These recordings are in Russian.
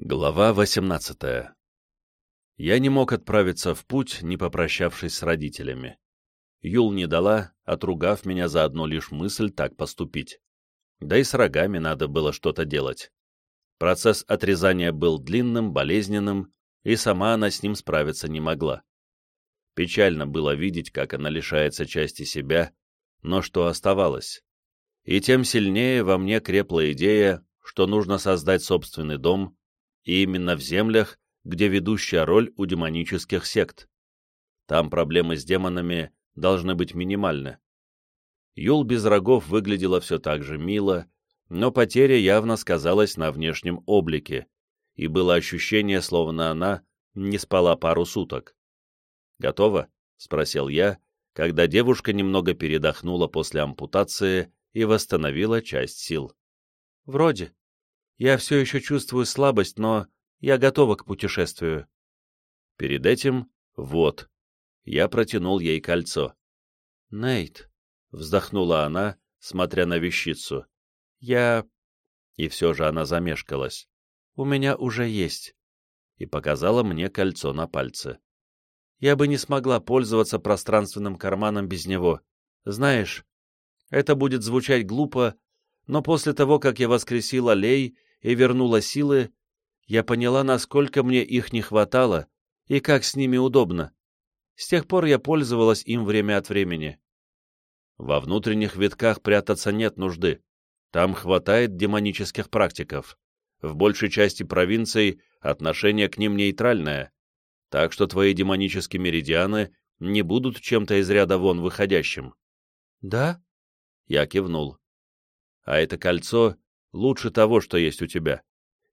Глава 18 Я не мог отправиться в путь, не попрощавшись с родителями. Юл не дала, отругав меня за одну лишь мысль так поступить. Да и с рогами надо было что-то делать. Процесс отрезания был длинным, болезненным, и сама она с ним справиться не могла. Печально было видеть, как она лишается части себя, но что оставалось? И тем сильнее во мне крепла идея, что нужно создать собственный дом, и именно в землях, где ведущая роль у демонических сект. Там проблемы с демонами должны быть минимальны. Юл без рогов выглядела все так же мило, но потеря явно сказалась на внешнем облике, и было ощущение, словно она не спала пару суток. «Готово?» — спросил я, когда девушка немного передохнула после ампутации и восстановила часть сил. «Вроде», я все еще чувствую слабость, но я готова к путешествию. Перед этим — вот. Я протянул ей кольцо. «Нейт», — вздохнула она, смотря на вещицу. «Я...» И все же она замешкалась. «У меня уже есть». И показала мне кольцо на пальце. «Я бы не смогла пользоваться пространственным карманом без него. Знаешь, это будет звучать глупо, но после того, как я воскресила Лей и вернула силы, я поняла, насколько мне их не хватало и как с ними удобно. С тех пор я пользовалась им время от времени. Во внутренних витках прятаться нет нужды. Там хватает демонических практиков. В большей части провинций отношение к ним нейтральное, так что твои демонические меридианы не будут чем-то из ряда вон выходящим. «Да?» Я кивнул. «А это кольцо лучше того, что есть у тебя.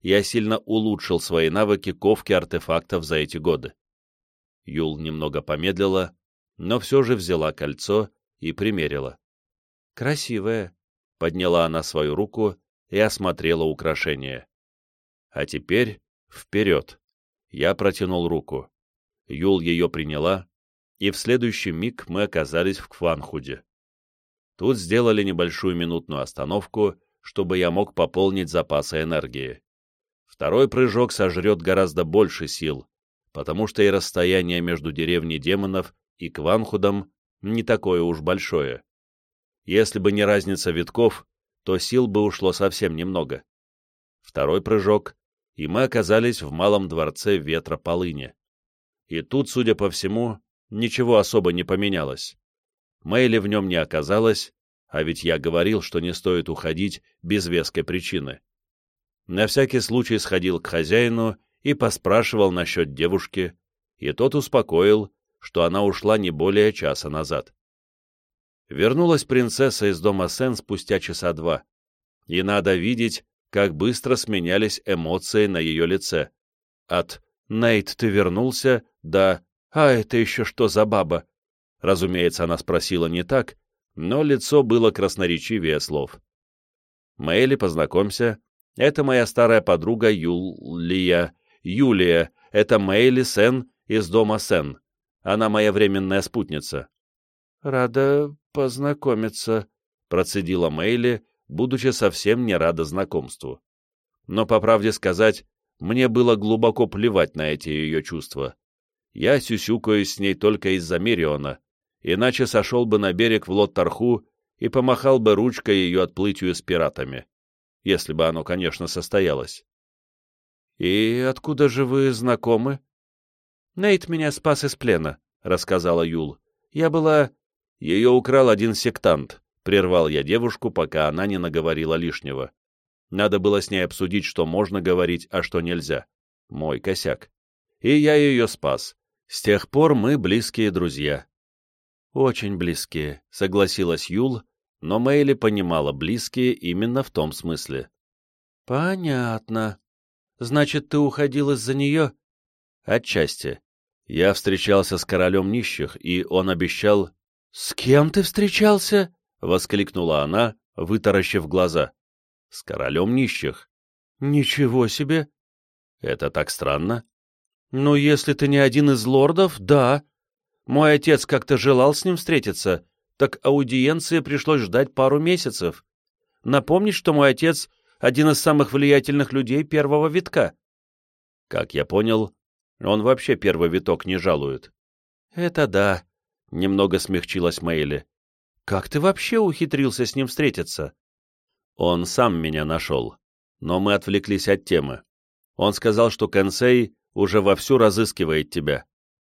Я сильно улучшил свои навыки ковки артефактов за эти годы. Юл немного помедлила, но все же взяла кольцо и примерила. «Красивое», — подняла она свою руку и осмотрела украшение. «А теперь вперед!» Я протянул руку. Юл ее приняла, и в следующий миг мы оказались в Кванхуде. Тут сделали небольшую минутную остановку, чтобы я мог пополнить запасы энергии. Второй прыжок сожрет гораздо больше сил, потому что и расстояние между деревней демонов и Кванхудом не такое уж большое. Если бы не разница витков, то сил бы ушло совсем немного. Второй прыжок, и мы оказались в малом дворце ветра полыни. И тут, судя по всему, ничего особо не поменялось. Мэйли в нем не оказалось, а ведь я говорил, что не стоит уходить без веской причины. На всякий случай сходил к хозяину и поспрашивал насчет девушки, и тот успокоил, что она ушла не более часа назад. Вернулась принцесса из дома Сен спустя часа два, и надо видеть, как быстро сменялись эмоции на ее лице. От «Нейт, ты вернулся?» до «А это еще что за баба?» Разумеется, она спросила не так, но лицо было красноречивее слов. «Мэйли, познакомься. Это моя старая подруга Юлия. Юлия, это Мэйли Сен из дома Сен. Она моя временная спутница». «Рада познакомиться», — процедила Мэйли, будучи совсем не рада знакомству. Но, по правде сказать, мне было глубоко плевать на эти ее чувства. Я сюсюкаюсь с ней только из-за Мириона, иначе сошел бы на берег в Лоттарху и помахал бы ручкой ее отплытию с пиратами, если бы оно, конечно, состоялось. «И откуда же вы знакомы?» «Нейт меня спас из плена», — рассказала Юл. «Я была...» «Ее украл один сектант», — прервал я девушку, пока она не наговорила лишнего. Надо было с ней обсудить, что можно говорить, а что нельзя. Мой косяк. И я ее спас. С тех пор мы близкие друзья. «Очень близкие», — согласилась Юл, но Мэйли понимала близкие именно в том смысле. «Понятно. Значит, ты уходил из-за нее?» «Отчасти. Я встречался с королем нищих, и он обещал...» «С кем ты встречался?» — воскликнула она, вытаращив глаза. «С королем нищих». «Ничего себе!» «Это так странно?» «Ну, если ты не один из лордов, да», мой отец как-то желал с ним встретиться, так аудиенции пришлось ждать пару месяцев. Напомнить, что мой отец — один из самых влиятельных людей первого витка. Как я понял, он вообще первый виток не жалует. «Это да», — немного смягчилась Мэйли. «Как ты вообще ухитрился с ним встретиться?» Он сам меня нашел, но мы отвлеклись от темы. Он сказал, что Кэнсей уже вовсю разыскивает тебя.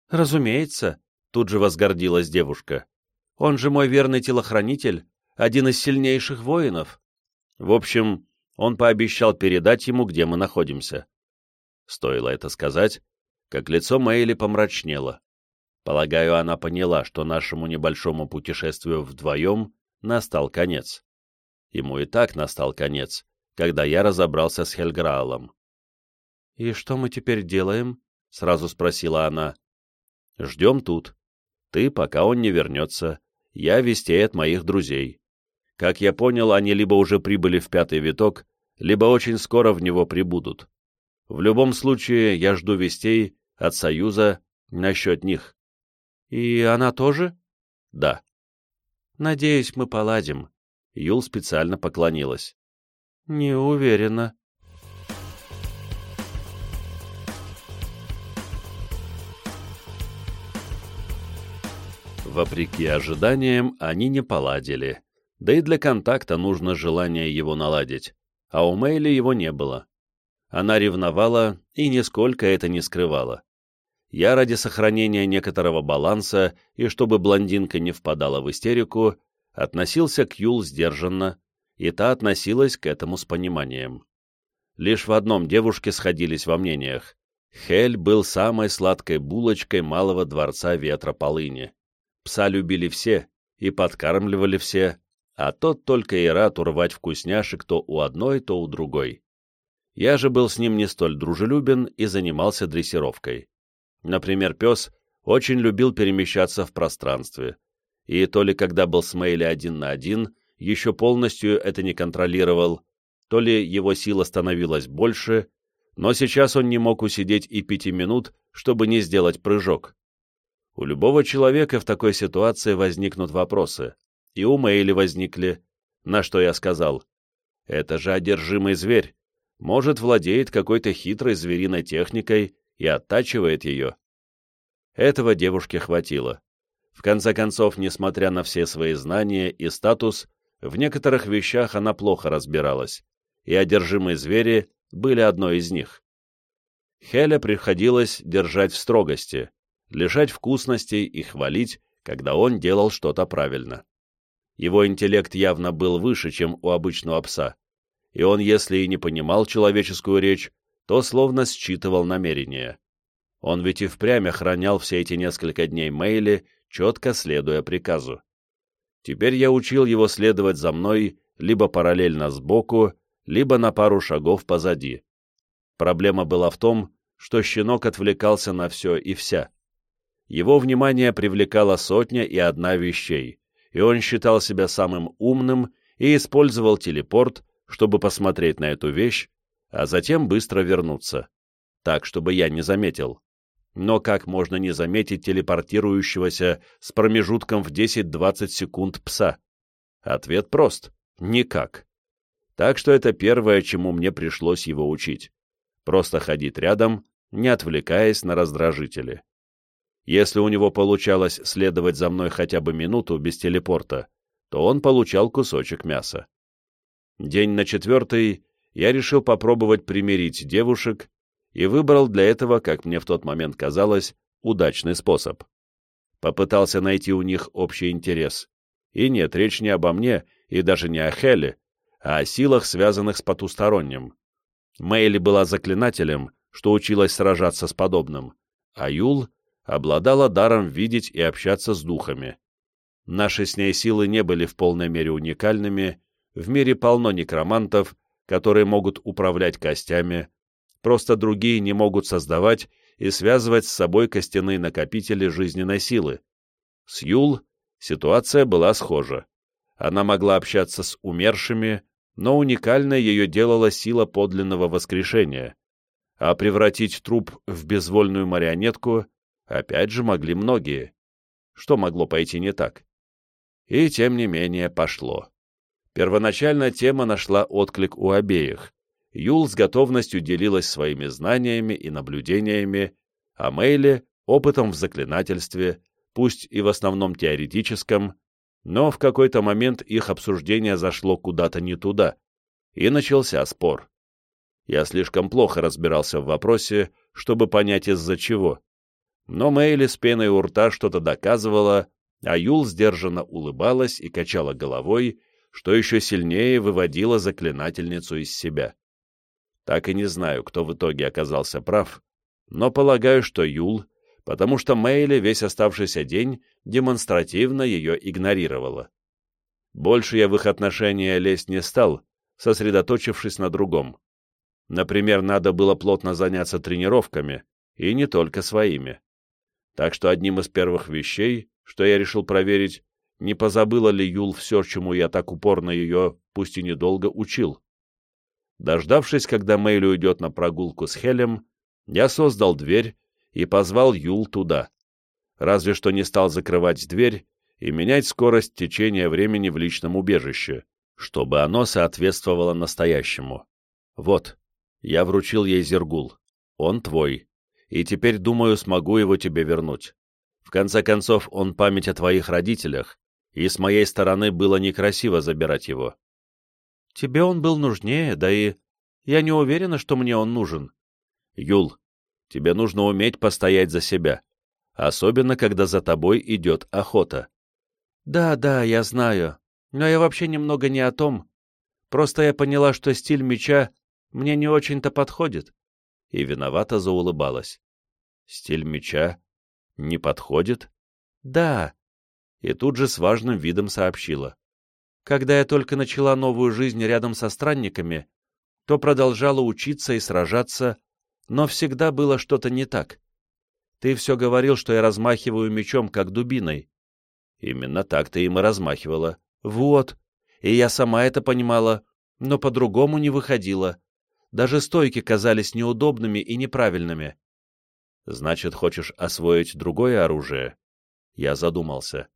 «Разумеется», — тут же возгордилась девушка. «Он же мой верный телохранитель, один из сильнейших воинов». В общем, он пообещал передать ему, где мы находимся. Стоило это сказать, как лицо Мэйли помрачнело. Полагаю, она поняла, что нашему небольшому путешествию вдвоем настал конец. Ему и так настал конец, когда я разобрался с Хельграалом. «И что мы теперь делаем?» — сразу спросила она. «Ждем тут. Ты, пока он не вернется. Я вестей от моих друзей. Как я понял, они либо уже прибыли в пятый виток, либо очень скоро в него прибудут. В любом случае, я жду вестей от Союза насчет них. И она тоже? Да. Надеюсь, мы поладим. Юл специально поклонилась. Не уверена. Вопреки ожиданиям, они не поладили. Да и для контакта нужно желание его наладить. А у Мэйли его не было. Она ревновала и нисколько это не скрывала. Я ради сохранения некоторого баланса и чтобы блондинка не впадала в истерику, относился к Юл сдержанно, и та относилась к этому с пониманием. Лишь в одном девушки сходились во мнениях. Хель был самой сладкой булочкой малого дворца ветра полыни. Пса любили все и подкармливали все, а тот только и рад урвать вкусняшек то у одной, то у другой. Я же был с ним не столь дружелюбен и занимался дрессировкой. Например, пес очень любил перемещаться в пространстве, и то ли когда был с Мэйли один на один, еще полностью это не контролировал, то ли его сила становилась больше, но сейчас он не мог усидеть и пяти минут, чтобы не сделать прыжок. У любого человека в такой ситуации возникнут вопросы, и у Мэйли возникли, на что я сказал, это же одержимый зверь, может, владеет какой-то хитрой звериной техникой и оттачивает ее. Этого девушке хватило. В конце концов, несмотря на все свои знания и статус, в некоторых вещах она плохо разбиралась, и одержимые звери были одной из них. Хеля приходилось держать в строгости, лишать вкусностей и хвалить, когда он делал что-то правильно. Его интеллект явно был выше, чем у обычного пса, и он, если и не понимал человеческую речь, то словно считывал намерения. Он ведь и впрямь охранял все эти несколько дней Мэйли, четко следуя приказу. Теперь я учил его следовать за мной либо параллельно сбоку, либо на пару шагов позади. Проблема была в том, что щенок отвлекался на все и вся. Его внимание привлекала сотня и одна вещей, и он считал себя самым умным и использовал телепорт, чтобы посмотреть на эту вещь, а затем быстро вернуться, так, чтобы я не заметил. Но как можно не заметить телепортирующегося с промежутком в 10-20 секунд пса? Ответ прост — никак. Так что это первое, чему мне пришлось его учить. Просто ходить рядом, не отвлекаясь на раздражители. Если у него получалось следовать за мной хотя бы минуту без телепорта, то он получал кусочек мяса. День на четвертый я решил попробовать примирить девушек и выбрал для этого, как мне в тот момент казалось, удачный способ. Попытался найти у них общий интерес. И нет, речь не обо мне и даже не о Хелле, а о силах, связанных с потусторонним. Мэйли была заклинателем, что училась сражаться с подобным, а Юл обладала даром видеть и общаться с духами. Наши с ней силы не были в полной мере уникальными, в мире полно некромантов, которые могут управлять костями, просто другие не могут создавать и связывать с собой костяные накопители жизненной силы. С Юл ситуация была схожа. Она могла общаться с умершими, но уникальной ее делала сила подлинного воскрешения. А превратить труп в безвольную марионетку опять же могли многие. Что могло пойти не так? И тем не менее пошло. Первоначально тема нашла отклик у обеих, Юл с готовностью делилась своими знаниями и наблюдениями, а Мэйли — опытом в заклинательстве, пусть и в основном теоретическом, но в какой-то момент их обсуждение зашло куда-то не туда, и начался спор. Я слишком плохо разбирался в вопросе, чтобы понять из-за чего. Но Мэйли с пеной у рта что-то доказывала, а Юл сдержанно улыбалась и качала головой, что еще сильнее выводило заклинательницу из себя. Так и не знаю, кто в итоге оказался прав, но полагаю, что Юл, потому что Мэйли весь оставшийся день демонстративно ее игнорировала. Больше я в их отношения лезть не стал, сосредоточившись на другом. Например, надо было плотно заняться тренировками, и не только своими. Так что одним из первых вещей, что я решил проверить, не позабыла ли Юл все, чему я так упорно ее, пусть и недолго, учил. Дождавшись, когда Мэйли уйдет на прогулку с Хелем, я создал дверь и позвал Юл туда. Разве что не стал закрывать дверь и менять скорость течения времени в личном убежище, чтобы оно соответствовало настоящему. Вот, я вручил ей Зергул. Он твой. И теперь, думаю, смогу его тебе вернуть. В конце концов, он память о твоих родителях, и с моей стороны было некрасиво забирать его. Тебе он был нужнее, да и... Я не уверена, что мне он нужен. Юл, тебе нужно уметь постоять за себя, особенно когда за тобой идет охота. Да, да, я знаю, но я вообще немного не о том. Просто я поняла, что стиль меча мне не очень-то подходит. И виновато заулыбалась. Стиль меча не подходит? Да. И тут же с важным видом сообщила. Когда я только начала новую жизнь рядом со странниками, то продолжала учиться и сражаться, но всегда было что-то не так. Ты все говорил, что я размахиваю мечом, как дубиной. Именно так ты им и размахивала. Вот. И я сама это понимала, но по-другому не выходила. Даже стойки казались неудобными и неправильными. Значит, хочешь освоить другое оружие? Я задумался.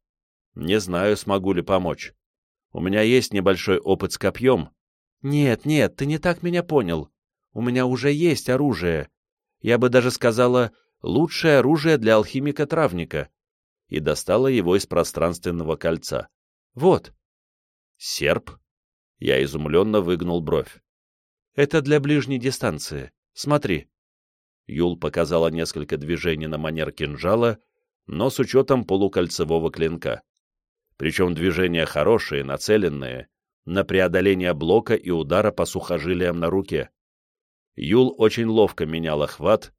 Не знаю, смогу ли помочь. У меня есть небольшой опыт с копьем. Нет, нет, ты не так меня понял. У меня уже есть оружие. Я бы даже сказала, лучшее оружие для алхимика-травника. И достала его из пространственного кольца. Вот. Серп? Я изумленно выгнул бровь. Это для ближней дистанции. Смотри. Юл показала несколько движений на манер кинжала, но с учетом полукольцевого клинка причем движения хорошие, нацеленные, на преодоление блока и удара по сухожилиям на руке. Юл очень ловко меняла хват,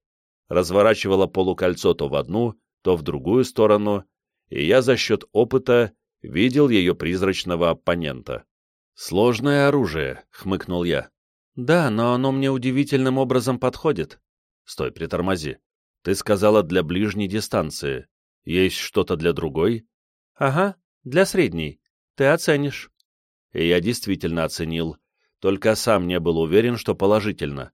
разворачивала полукольцо то в одну, то в другую сторону, и я за счет опыта видел ее призрачного оппонента. «Сложное оружие», — хмыкнул я. «Да, но оно мне удивительным образом подходит». «Стой, притормози. Ты сказала для ближней дистанции. Есть что-то для другой?» «Ага. Для средней. Ты оценишь. И я действительно оценил, только сам не был уверен, что положительно.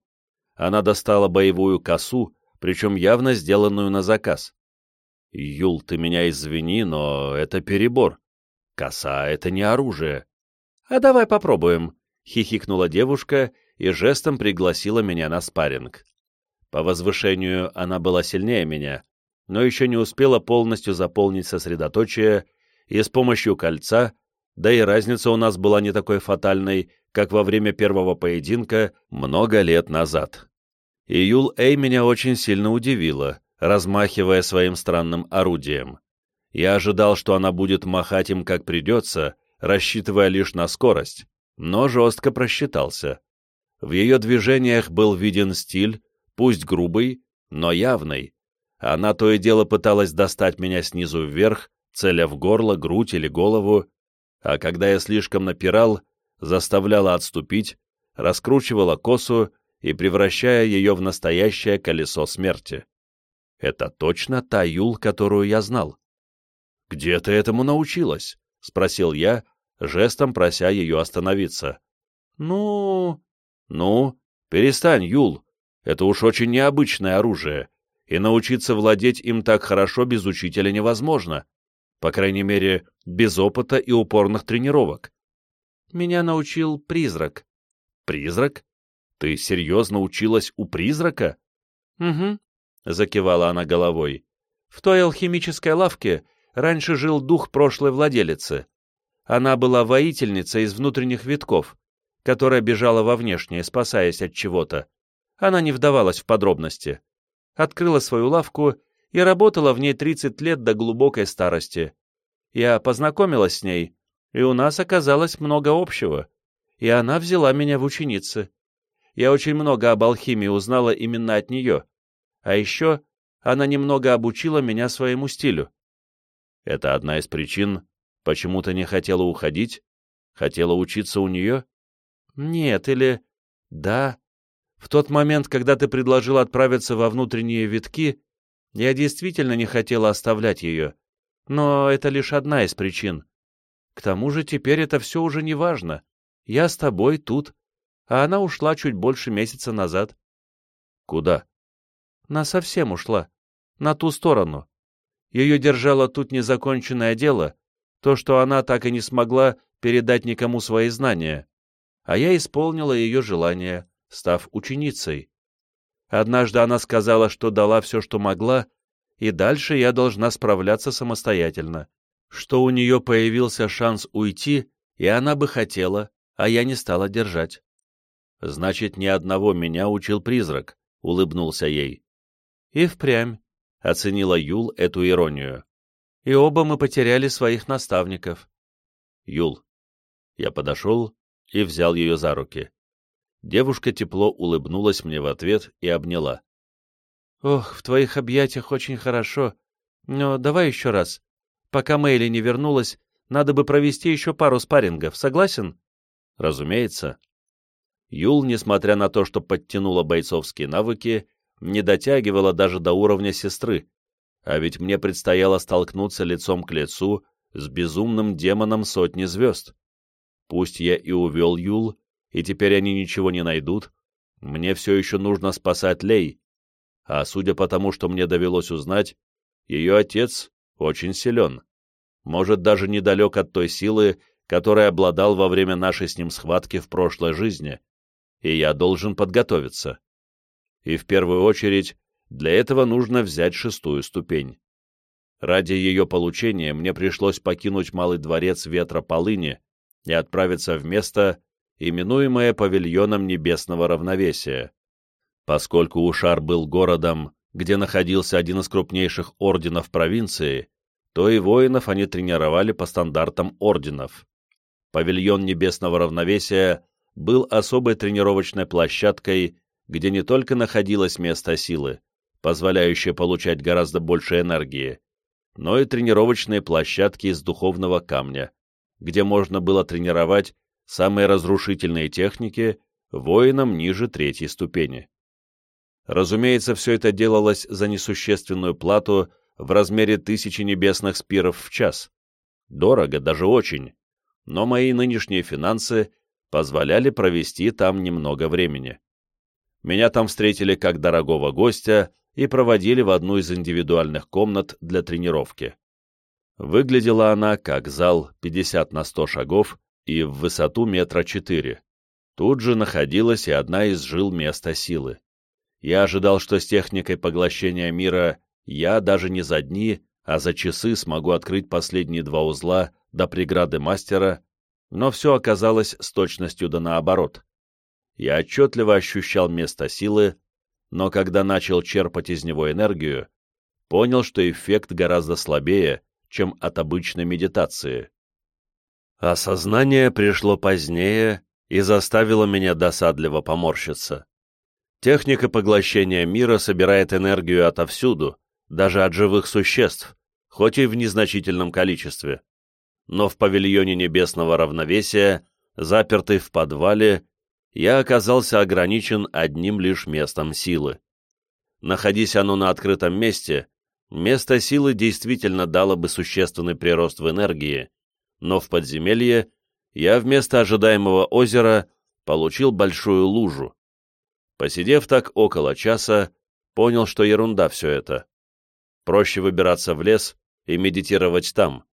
Она достала боевую косу, причем явно сделанную на заказ. «Юл, ты меня извини, но это перебор. Коса — это не оружие». «А давай попробуем», — хихикнула девушка и жестом пригласила меня на спарринг. По возвышению она была сильнее меня, но еще не успела полностью заполнить сосредоточие и с помощью кольца, да и разница у нас была не такой фатальной, как во время первого поединка много лет назад. И Юл Эй меня очень сильно удивила, размахивая своим странным орудием. Я ожидал, что она будет махать им как придется, рассчитывая лишь на скорость, но жестко просчитался. В ее движениях был виден стиль, пусть грубый, но явный. Она то и дело пыталась достать меня снизу вверх, целя в горло, грудь или голову, а когда я слишком напирал, заставляла отступить, раскручивала косу и превращая ее в настоящее колесо смерти. Это точно та Юл, которую я знал. «Где ты этому научилась?» — спросил я, жестом прося ее остановиться. «Ну...» «Ну, перестань, Юл. Это уж очень необычное оружие, и научиться владеть им так хорошо без учителя невозможно по крайней мере, без опыта и упорных тренировок. Меня научил призрак. Призрак? Ты серьезно училась у призрака? Угу, закивала она головой. В той алхимической лавке раньше жил дух прошлой владелицы. Она была воительницей из внутренних витков, которая бежала во внешнее, спасаясь от чего-то. Она не вдавалась в подробности. Открыла свою лавку и работала в ней 30 лет до глубокой старости. Я познакомилась с ней, и у нас оказалось много общего, и она взяла меня в ученицы. Я очень много об алхимии узнала именно от нее, а еще она немного обучила меня своему стилю. Это одна из причин, почему ты не хотела уходить? Хотела учиться у нее? Нет, или... Да. В тот момент, когда ты предложил отправиться во внутренние витки, я действительно не хотела оставлять ее. Но это лишь одна из причин. К тому же теперь это все уже не важно. Я с тобой тут, а она ушла чуть больше месяца назад. Куда? На совсем ушла. На ту сторону. Ее держало тут незаконченное дело, то, что она так и не смогла передать никому свои знания. А я исполнила ее желание, став ученицей. Однажды она сказала, что дала все, что могла, и дальше я должна справляться самостоятельно, что у нее появился шанс уйти, и она бы хотела, а я не стала держать. «Значит, ни одного меня учил призрак», — улыбнулся ей. «И впрямь», — оценила Юл эту иронию. «И оба мы потеряли своих наставников». «Юл». Я подошел и взял ее за руки. Девушка тепло улыбнулась мне в ответ и обняла. «Ох, в твоих объятиях очень хорошо. Но давай еще раз. Пока Мэйли не вернулась, надо бы провести еще пару спаррингов. Согласен?» «Разумеется». Юл, несмотря на то, что подтянула бойцовские навыки, не дотягивала даже до уровня сестры, а ведь мне предстояло столкнуться лицом к лицу с безумным демоном сотни звезд. Пусть я и увел Юл, и теперь они ничего не найдут, мне все еще нужно спасать Лей, а судя по тому, что мне довелось узнать, ее отец очень силен, может, даже недалек от той силы, которой обладал во время нашей с ним схватки в прошлой жизни, и я должен подготовиться. И в первую очередь, для этого нужно взять шестую ступень. Ради ее получения мне пришлось покинуть Малый дворец Ветра Полыни и отправиться в место, именуемое Павильоном Небесного Равновесия. Поскольку Ушар был городом, где находился один из крупнейших орденов провинции, то и воинов они тренировали по стандартам орденов. Павильон Небесного Равновесия был особой тренировочной площадкой, где не только находилось место силы, позволяющее получать гораздо больше энергии, но и тренировочные площадки из духовного камня, где можно было тренировать самые разрушительные техники воинам ниже третьей ступени. Разумеется, все это делалось за несущественную плату в размере тысячи небесных спиров в час. Дорого, даже очень. Но мои нынешние финансы позволяли провести там немного времени. Меня там встретили как дорогого гостя и проводили в одну из индивидуальных комнат для тренировки. Выглядела она как зал 50 на 100 шагов и в высоту метра 4. Тут же находилась и одна из жил места силы. Я ожидал, что с техникой поглощения мира я даже не за дни, а за часы смогу открыть последние два узла до преграды мастера, но все оказалось с точностью да наоборот. Я отчетливо ощущал место силы, но когда начал черпать из него энергию, понял, что эффект гораздо слабее, чем от обычной медитации. Осознание пришло позднее и заставило меня досадливо поморщиться. Техника поглощения мира собирает энергию отовсюду, даже от живых существ, хоть и в незначительном количестве. Но в павильоне небесного равновесия, запертый в подвале, я оказался ограничен одним лишь местом силы. Находись оно на открытом месте, место силы действительно дало бы существенный прирост в энергии, но в подземелье я вместо ожидаемого озера получил большую лужу. Посидев так около часа, понял, что ерунда все это. Проще выбираться в лес и медитировать там.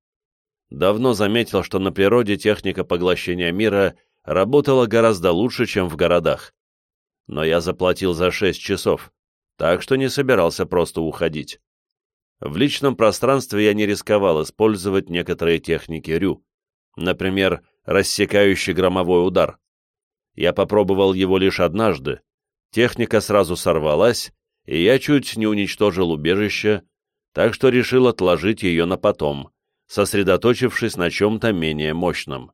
Давно заметил, что на природе техника поглощения мира работала гораздо лучше, чем в городах. но я заплатил за шесть часов, так что не собирался просто уходить. В личном пространстве я не рисковал использовать некоторые техники Рю, например, рассекающий громовой удар. Я попробовал его лишь однажды, техника сразу сорвалась, и я чуть не уничтожил убежище, так что решил отложить ее на потом, сосредоточившись на чем-то менее мощном.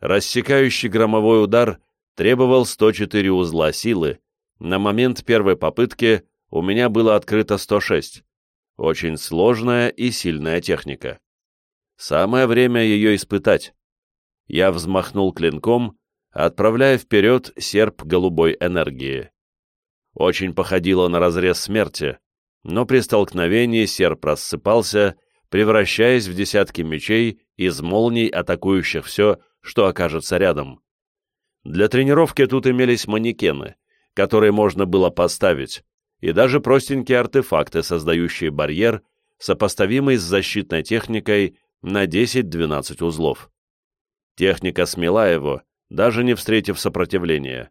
Рассекающий громовой удар требовал 104 узла силы, на момент первой попытки у меня было открыто 106. Очень сложная и сильная техника. Самое время ее испытать. Я взмахнул клинком, отправляя вперед серп голубой энергии. Очень походило на разрез смерти, но при столкновении серп рассыпался, превращаясь в десятки мечей из молний, атакующих все, что окажется рядом. Для тренировки тут имелись манекены, которые можно было поставить, и даже простенькие артефакты, создающие барьер, сопоставимый с защитной техникой на 10-12 узлов. Техника смела его, даже не встретив сопротивления.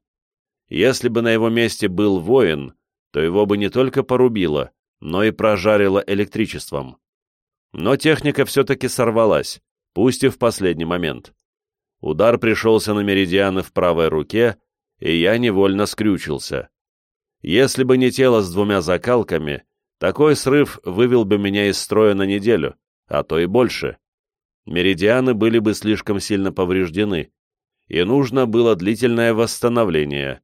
Если бы на его месте был воин, то его бы не только порубило, но и прожарило электричеством. Но техника все-таки сорвалась, пусть и в последний момент. Удар пришелся на меридианы в правой руке, и я невольно скрючился. Если бы не тело с двумя закалками, такой срыв вывел бы меня из строя на неделю, а то и больше. Меридианы были бы слишком сильно повреждены, и нужно было длительное восстановление.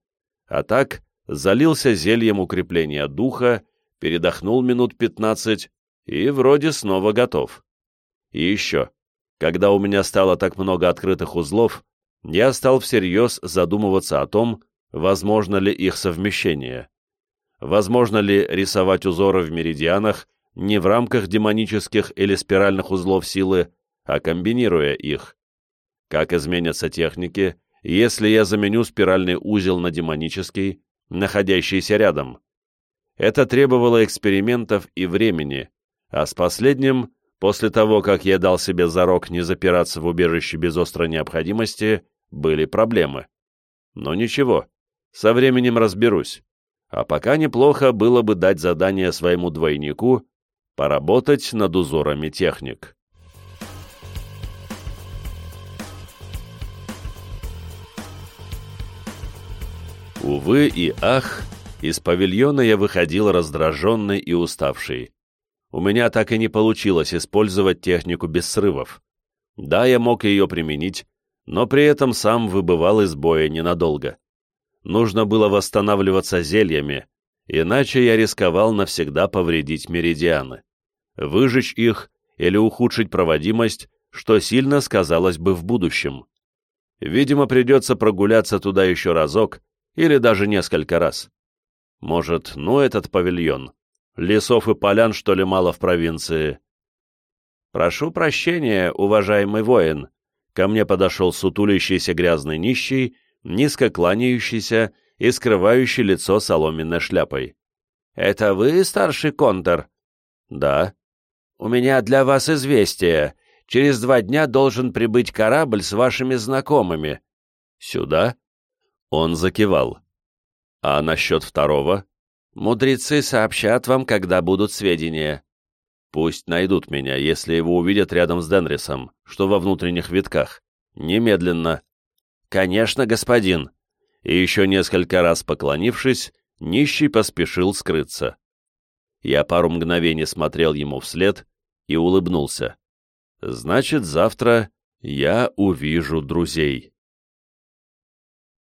А так залился зельем укрепления духа, передохнул минут пятнадцать и вроде снова готов. И еще, когда у меня стало так много открытых узлов, я стал всерьез задумываться о том, возможно ли их совмещение. Возможно ли рисовать узоры в меридианах не в рамках демонических или спиральных узлов силы, а комбинируя их. Как изменятся техники, если я заменю спиральный узел на демонический, находящийся рядом? Это требовало экспериментов и времени, а с последним После того, как я дал себе зарок не запираться в убежище без острой необходимости, были проблемы. Но ничего, со временем разберусь. А пока неплохо было бы дать задание своему двойнику поработать над узорами техник. Увы и ах, из павильона я выходил раздраженный и уставший у меня так и не получилось использовать технику без срывов. Да, я мог ее применить, но при этом сам выбывал из боя ненадолго. Нужно было восстанавливаться зельями, иначе я рисковал навсегда повредить меридианы, выжечь их или ухудшить проводимость, что сильно сказалось бы в будущем. Видимо, придется прогуляться туда еще разок или даже несколько раз. Может, ну этот павильон. Лесов и полян, что ли, мало в провинции? Прошу прощения, уважаемый воин. Ко мне подошел сутулящийся грязный нищий, низко кланяющийся и скрывающий лицо соломенной шляпой. «Это вы, старший контор?» «Да». «У меня для вас известие. Через два дня должен прибыть корабль с вашими знакомыми». «Сюда?» Он закивал. «А насчет второго?» Мудрецы сообщат вам, когда будут сведения. Пусть найдут меня, если его увидят рядом с Денрисом, что во внутренних витках. Немедленно. Конечно, господин. И еще несколько раз поклонившись, нищий поспешил скрыться. Я пару мгновений смотрел ему вслед и улыбнулся. Значит, завтра я увижу друзей.